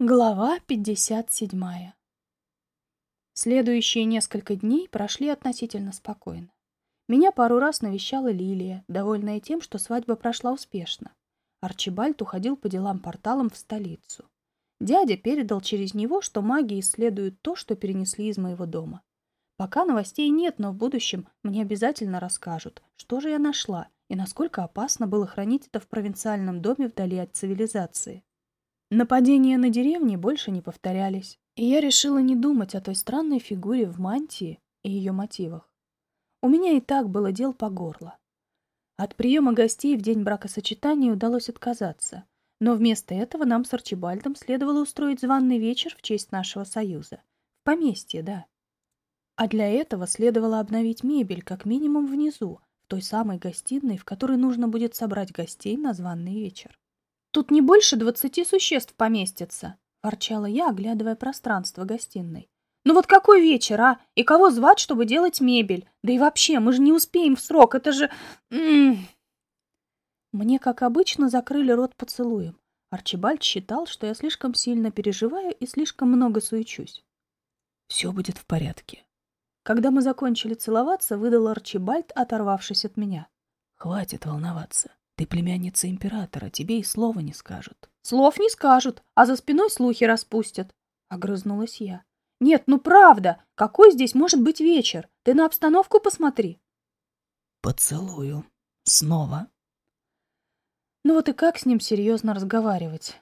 Глава 57. Следующие несколько дней прошли относительно спокойно. Меня пару раз навещала Лилия, довольная тем, что свадьба прошла успешно. Арчибальд уходил по делам порталом в столицу. Дядя передал через него, что маги исследуют то, что перенесли из моего дома. Пока новостей нет, но в будущем мне обязательно расскажут, что же я нашла и насколько опасно было хранить это в провинциальном доме вдали от цивилизации. Нападения на деревни больше не повторялись, и я решила не думать о той странной фигуре в мантии и ее мотивах. У меня и так было дел по горло. От приема гостей в день бракосочетания удалось отказаться, но вместо этого нам с Арчибальдом следовало устроить званный вечер в честь нашего союза. В поместье, да. А для этого следовало обновить мебель как минимум внизу, в той самой гостиной, в которой нужно будет собрать гостей на званный вечер. Тут не больше двадцати существ поместится, — ворчала я, оглядывая пространство гостиной. Ну вот какой вечер, а? И кого звать, чтобы делать мебель? Да и вообще, мы же не успеем в срок, это же... М -м -м. Мне, как обычно, закрыли рот поцелуем. Арчибальд считал, что я слишком сильно переживаю и слишком много суечусь. Все будет в порядке. Когда мы закончили целоваться, выдал Арчибальд, оторвавшись от меня. Хватит волноваться. Ты племянница императора, тебе и слова не скажут. Слов не скажут, а за спиной слухи распустят. Огрызнулась я. Нет, ну правда, какой здесь может быть вечер? Ты на обстановку посмотри. Поцелую. Снова. Ну вот и как с ним серьезно разговаривать?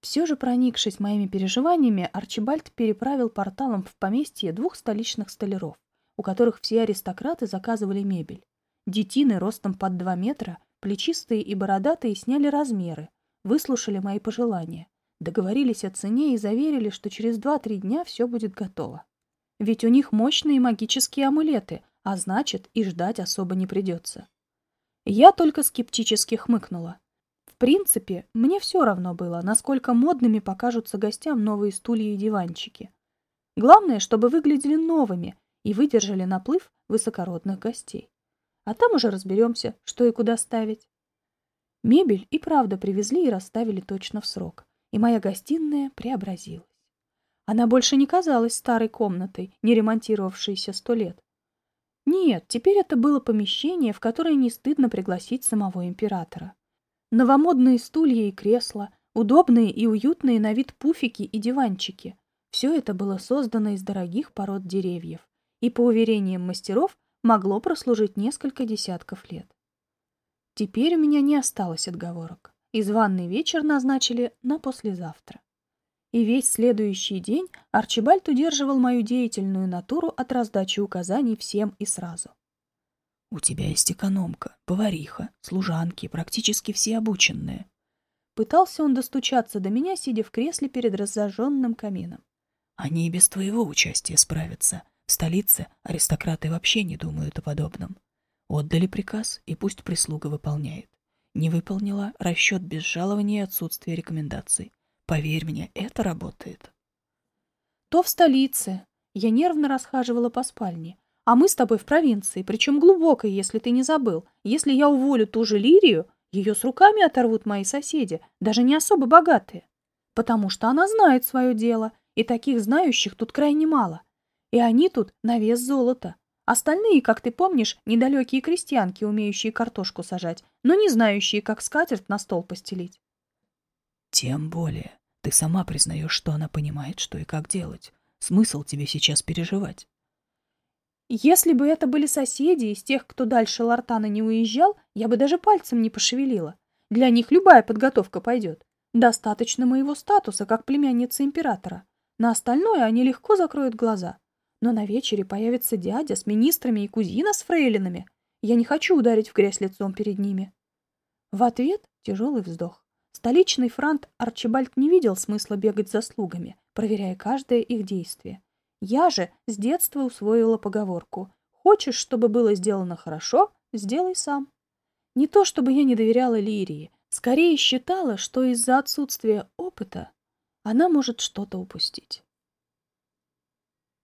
Все же, проникшись моими переживаниями, Арчибальд переправил порталом в поместье двух столичных столяров, у которых все аристократы заказывали мебель. Детины ростом под два метра Плечистые и бородатые сняли размеры, выслушали мои пожелания, договорились о цене и заверили, что через два-три дня все будет готово. Ведь у них мощные магические амулеты, а значит, и ждать особо не придется. Я только скептически хмыкнула. В принципе, мне все равно было, насколько модными покажутся гостям новые стулья и диванчики. Главное, чтобы выглядели новыми и выдержали наплыв высокородных гостей. А там уже разберемся, что и куда ставить. Мебель и правда привезли и расставили точно в срок, и моя гостиная преобразилась. Она больше не казалась старой комнатой, не ремонтировавшейся сто лет. Нет, теперь это было помещение, в которое не стыдно пригласить самого императора. Новомодные стулья и кресла, удобные и уютные на вид пуфики и диванчики. Все это было создано из дорогих пород деревьев и, по уверениям мастеров, могло прослужить несколько десятков лет. Теперь у меня не осталось отговорок, и званный вечер назначили на послезавтра. И весь следующий день Арчибальд удерживал мою деятельную натуру от раздачи указаний всем и сразу. «У тебя есть экономка, повариха, служанки, практически все обученные». Пытался он достучаться до меня, сидя в кресле перед разожженным камином. «Они и без твоего участия справятся. В столице аристократы вообще не думают о подобном. Отдали приказ, и пусть прислуга выполняет. Не выполнила расчет без жалования и отсутствия рекомендаций. Поверь мне, это работает. То в столице. Я нервно расхаживала по спальне. А мы с тобой в провинции, причем глубокой, если ты не забыл. Если я уволю ту же Лирию, ее с руками оторвут мои соседи, даже не особо богатые. Потому что она знает свое дело, и таких знающих тут крайне мало. И они тут на вес золота. Остальные, как ты помнишь, недалекие крестьянки, умеющие картошку сажать, но не знающие, как скатерть на стол постелить. Тем более. Ты сама признаешь, что она понимает, что и как делать. Смысл тебе сейчас переживать? Если бы это были соседи из тех, кто дальше Лартана не уезжал, я бы даже пальцем не пошевелила. Для них любая подготовка пойдет. Достаточно моего статуса, как племянницы императора. На остальное они легко закроют глаза. Но на вечере появится дядя с министрами и кузина с фрейлинами. Я не хочу ударить в грязь лицом перед ними. В ответ тяжелый вздох. Столичный франт Арчибальд не видел смысла бегать за слугами, проверяя каждое их действие. Я же с детства усвоила поговорку «Хочешь, чтобы было сделано хорошо, сделай сам». Не то, чтобы я не доверяла Лирии, скорее считала, что из-за отсутствия опыта она может что-то упустить.